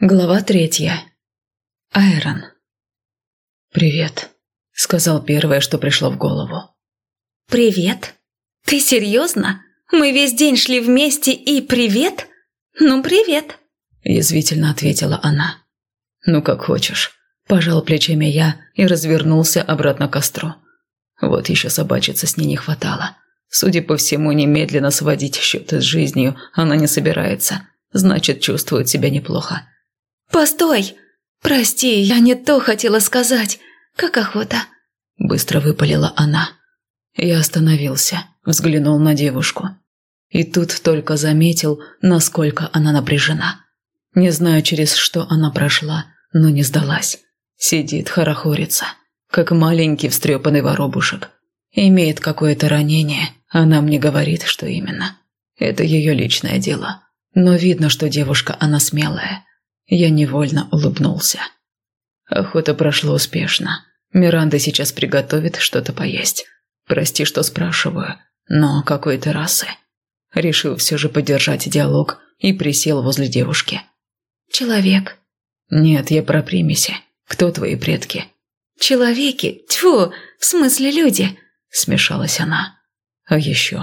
Глава третья. Айрон. «Привет», — сказал первое, что пришло в голову. «Привет? Ты серьезно? Мы весь день шли вместе и привет? Ну, привет!» Язвительно ответила она. «Ну, как хочешь». Пожал плечами я и развернулся обратно к костру. Вот еще собачиться с ней не хватало. Судя по всему, немедленно сводить счеты с жизнью она не собирается. Значит, чувствует себя неплохо. «Постой! Прости, я не то хотела сказать. Как охота?» Быстро выпалила она. Я остановился, взглянул на девушку. И тут только заметил, насколько она напряжена. Не знаю, через что она прошла, но не сдалась. Сидит, хорохорится, как маленький встрепанный воробушек. Имеет какое-то ранение, она мне говорит, что именно. Это ее личное дело. Но видно, что девушка она смелая. Я невольно улыбнулся. Охота прошла успешно. Миранда сейчас приготовит что-то поесть. Прости, что спрашиваю, но какой ты расы? Решил все же поддержать диалог и присел возле девушки. «Человек». «Нет, я про примеси. Кто твои предки?» «Человеки? Тьфу, в смысле люди?» – смешалась она. «А еще?»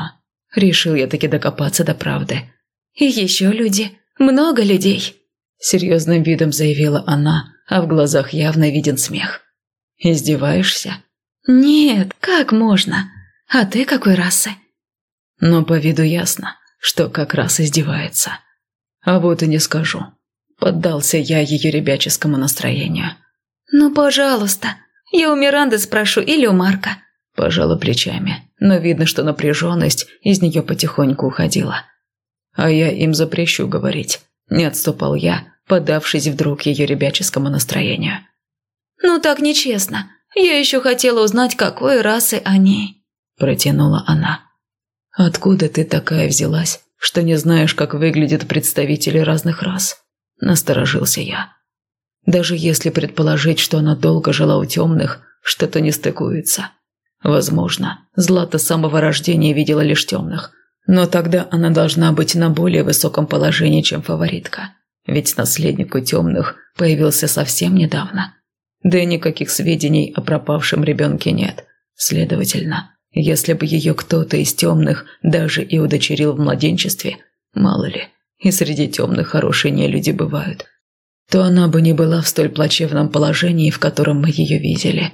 Решил я таки докопаться до правды. «И еще люди. Много людей». Серьезным видом заявила она, а в глазах явно виден смех. «Издеваешься?» «Нет, как можно? А ты какой расы?» Но по виду ясно, что как раз издевается. А вот и не скажу. Поддался я ее ребяческому настроению. «Ну, пожалуйста, я у Миранды спрошу или у Марка». Пожала плечами, но видно, что напряженность из нее потихоньку уходила. А я им запрещу говорить. Не отступал я, поддавшись вдруг ее ребяческому настроению. «Ну так нечестно. Я еще хотела узнать, какой расы они», – протянула она. «Откуда ты такая взялась, что не знаешь, как выглядят представители разных рас?» – насторожился я. Даже если предположить, что она долго жила у темных, что-то не стыкуется. Возможно, Злата с самого рождения видела лишь темных – но тогда она должна быть на более высоком положении, чем фаворитка. Ведь наследник у темных появился совсем недавно. Да и никаких сведений о пропавшем ребенке нет. Следовательно, если бы ее кто-то из темных даже и удочерил в младенчестве, мало ли, и среди темных хорошие нелюди бывают, то она бы не была в столь плачевном положении, в котором мы ее видели.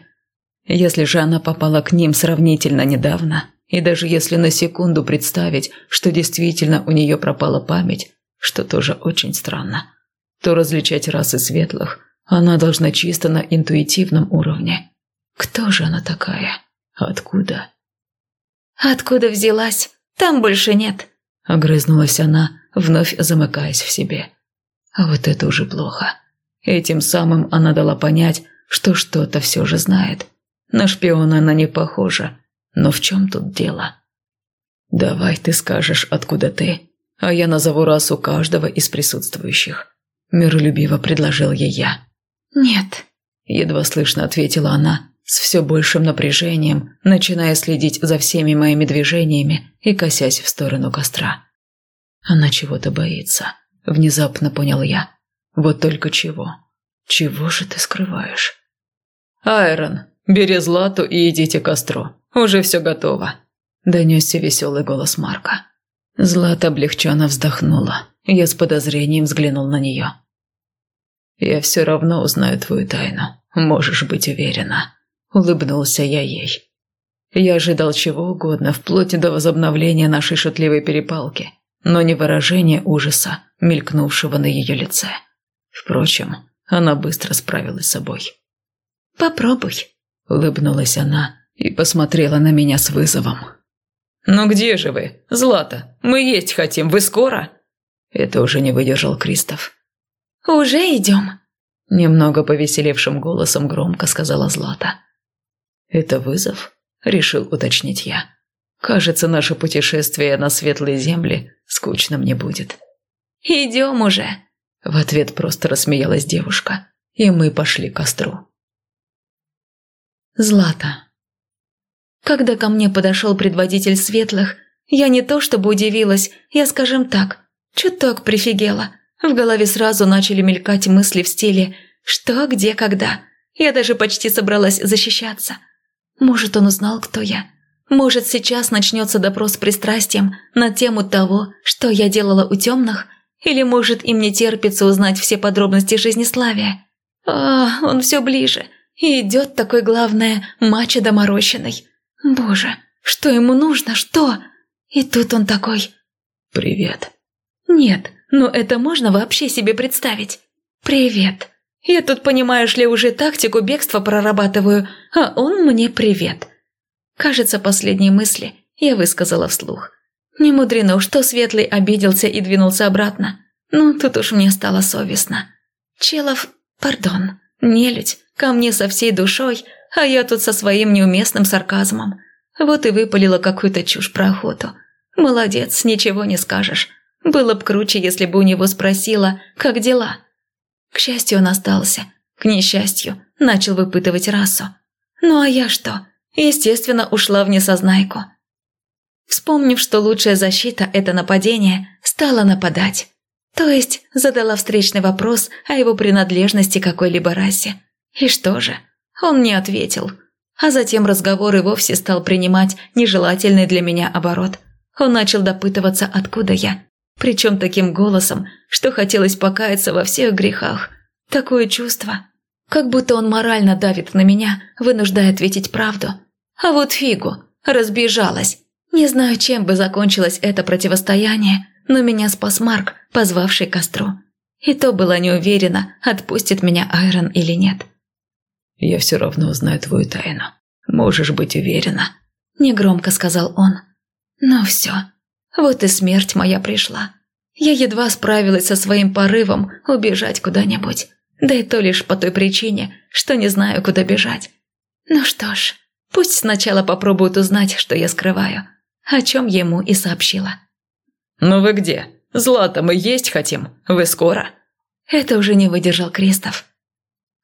Если же она попала к ним сравнительно недавно, и даже если на секунду представить, что действительно у нее пропала память, что тоже очень странно, то различать расы светлых она должна чисто на интуитивном уровне. Кто же она такая? Откуда? «Откуда взялась? Там больше нет», — огрызнулась она, вновь замыкаясь в себе. А вот это уже плохо. Этим самым она дала понять, что что-то все же знает. На шпиона она не похожа, но в чем тут дело? Давай ты скажешь, откуда ты, а я назову расу каждого из присутствующих. Миролюбиво предложил ей я. Нет. Едва слышно ответила она, с все большим напряжением, начиная следить за всеми моими движениями и косясь в сторону костра. Она чего-то боится. Внезапно понял я. Вот только чего? Чего же ты скрываешь? Айрон, бери Злату и идите к костру. Уже все готово», – донесся веселый голос Марка. Злата облегченно вздохнула. Я с подозрением взглянул на нее. «Я все равно узнаю твою тайну, можешь быть уверена», – улыбнулся я ей. Я ожидал чего угодно, вплоть до возобновления нашей шутливой перепалки, но не выражение ужаса, мелькнувшего на ее лице. Впрочем, она быстро справилась с собой. «Попробуй», – улыбнулась она, и посмотрела на меня с вызовом. «Ну где же вы, Злата? Мы есть хотим, вы скоро?» Это уже не выдержал Кристоф. «Уже идем?» Немного повеселевшим голосом громко сказала Злата. «Это вызов?» – решил уточнить я. «Кажется, наше путешествие на светлые земли скучным не будет». «Идем уже!» В ответ просто рассмеялась девушка, и мы пошли к костру. Злата. Когда ко мне подошел предводитель светлых, я не то чтобы удивилась, я, скажем так, чуток прифигела. В голове сразу начали мелькать мысли в стиле «что, где, когда». Я даже почти собралась защищаться. Может, он узнал, кто я. Может, сейчас начнется допрос с пристрастием на тему того, что я делала у темных, или, может, им не терпится узнать все подробности жизни Славия. А, он все ближе. И идет такой, главное, мачо доморощенный. Боже, что ему нужно, что? И тут он такой... «Привет». «Нет, ну это можно вообще себе представить? Привет. Я тут, понимаешь ли, уже тактику бегства прорабатываю, а он мне привет. Кажется, последние мысли я высказала вслух. Не мудрено, что Светлый обиделся и двинулся обратно. Ну, тут уж мне стало совестно. Челов, пардон, нелюдь, ко мне со всей душой, а я тут со своим неуместным сарказмом. Вот и выпалила какую-то чушь про охоту. Молодец, ничего не скажешь. Было б круче, если бы у него спросила, как дела. К счастью, он остался. К несчастью, начал выпытывать расу. Ну а я что? Естественно, ушла в несознайку. Вспомнив, что лучшая защита – это нападение, стала нападать. То есть задала встречный вопрос о его принадлежности какой-либо расе. И что же? Он не ответил. А затем разговор и вовсе стал принимать нежелательный для меня оборот. Он начал допытываться, откуда я. Причем таким голосом, что хотелось покаяться во всех грехах. Такое чувство, как будто он морально давит на меня, вынуждая ответить правду. А вот фигу, разбежалась. Не знаю, чем бы закончилось это противостояние, но меня спас Марк, позвавший костру. И то была не уверена, отпустит меня Айрон или нет. «Я все равно узнаю твою тайну. Можешь быть уверена», – негромко сказал он. «Ну все, вот и смерть моя пришла. Я едва справилась со своим порывом убежать куда-нибудь. Да и то лишь по той причине, что не знаю, куда бежать. Ну что ж, пусть сначала попробуют узнать, что я скрываю, о чем ему и сообщила. «Ну вы где? Злато мы есть хотим. Вы скоро?» Это уже не выдержал Кристоф.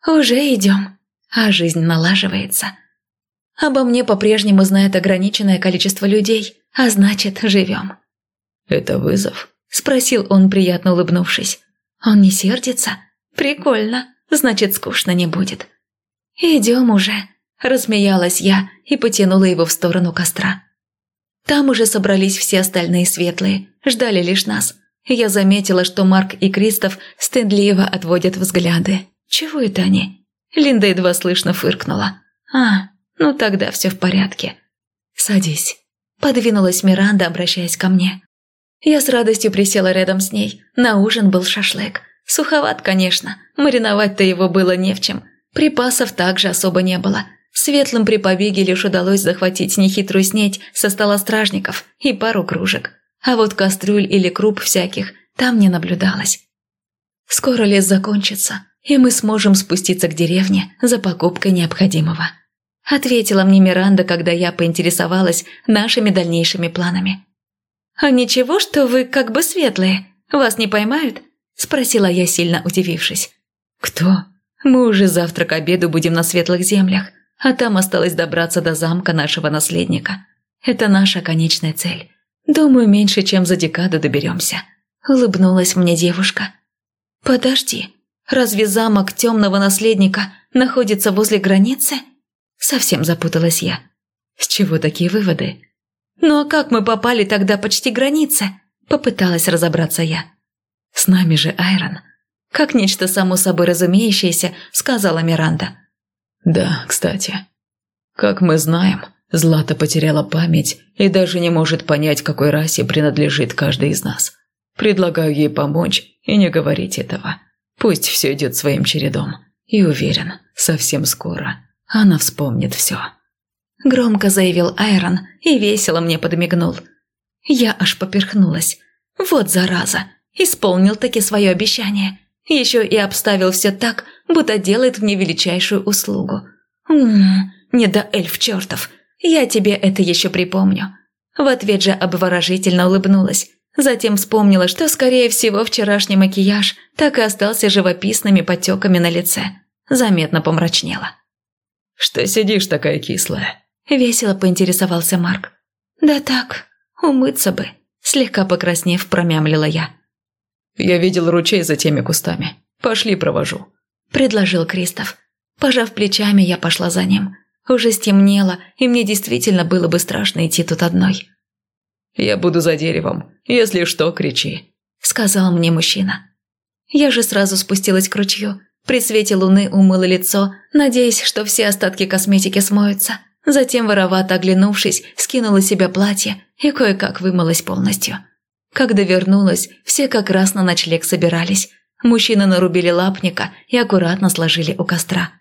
«Уже идем, а жизнь налаживается. Обо мне по-прежнему знает ограниченное количество людей, а значит, живем». «Это вызов?» – спросил он, приятно улыбнувшись. «Он не сердится? Прикольно, значит, скучно не будет». «Идем уже», – рассмеялась я и потянула его в сторону костра. Там уже собрались все остальные светлые, ждали лишь нас. Я заметила, что Марк и Кристоф стыдливо отводят взгляды. Чего это они? Линда едва слышно фыркнула. «А, ну тогда все в порядке. Садись». Подвинулась Миранда, обращаясь ко мне. Я с радостью присела рядом с ней. На ужин был шашлык. Суховат, конечно. Мариновать-то его было не в чем. Припасов также особо не было. Светлым при побеге лишь удалось захватить нехитрую снеть со стола стражников и пару кружек. А вот кастрюль или круп всяких там не наблюдалось. Скоро лес закончится, и мы сможем спуститься к деревне за покупкой необходимого. Ответила мне Миранда, когда я поинтересовалась нашими дальнейшими планами. «А ничего, что вы как бы светлые? Вас не поймают?» – спросила я, сильно удивившись. «Кто? Мы уже завтра к обеду будем на светлых землях а там осталось добраться до замка нашего наследника. Это наша конечная цель. Думаю, меньше чем за декаду доберемся», – улыбнулась мне девушка. «Подожди, разве замок темного наследника находится возле границы?» Совсем запуталась я. «С чего такие выводы?» «Ну а как мы попали тогда почти границе?» – попыталась разобраться я. «С нами же Айрон». «Как нечто само собой разумеющееся», – сказала Миранда. Да, кстати. Как мы знаем, Злата потеряла память и даже не может понять, какой расе принадлежит каждый из нас. Предлагаю ей помочь и не говорить этого. Пусть все идет своим чередом. И уверен, совсем скоро она вспомнит все. Громко заявил Айрон и весело мне подмигнул. Я аж поперхнулась. Вот зараза, исполнил таки свое обещание. Еще и обставил все так, будто делает мне величайшую услугу. «Ммм, не да эльф чертов, я тебе это еще припомню». В ответ же обворожительно улыбнулась. Затем вспомнила, что, скорее всего, вчерашний макияж так и остался живописными потеками на лице. Заметно помрачнела. «Что сидишь такая кислая?» Весело поинтересовался Марк. «Да так, умыться бы», слегка покраснев, промямлила я. Я видел ручей за теми кустами. Пошли, провожу», – предложил Кристоф. Пожав плечами, я пошла за ним. Уже стемнело, и мне действительно было бы страшно идти тут одной. «Я буду за деревом. Если что, кричи», – сказал мне мужчина. Я же сразу спустилась к ручью. При свете луны умыла лицо, надеясь, что все остатки косметики смоются. Затем, воровато оглянувшись, скинула себе платье и кое-как вымылась полностью. Когда вернулась, все как раз на ночлег собирались. Мужчины нарубили лапника и аккуратно сложили у костра.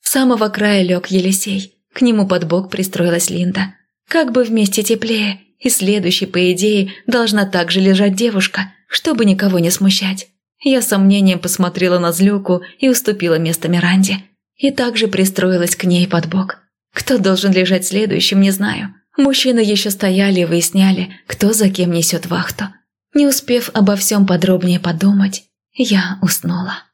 С самого края лег Елисей. К нему под бок пристроилась Линда. Как бы вместе теплее, и следующей, по идее, должна также лежать девушка, чтобы никого не смущать. Я с сомнением посмотрела на злюку и уступила место Миранде. И также пристроилась к ней под бок. Кто должен лежать следующим, не знаю. Мужчины еще стояли и выясняли, кто за кем несет вахту. Не успев обо всем подробнее подумать, я уснула.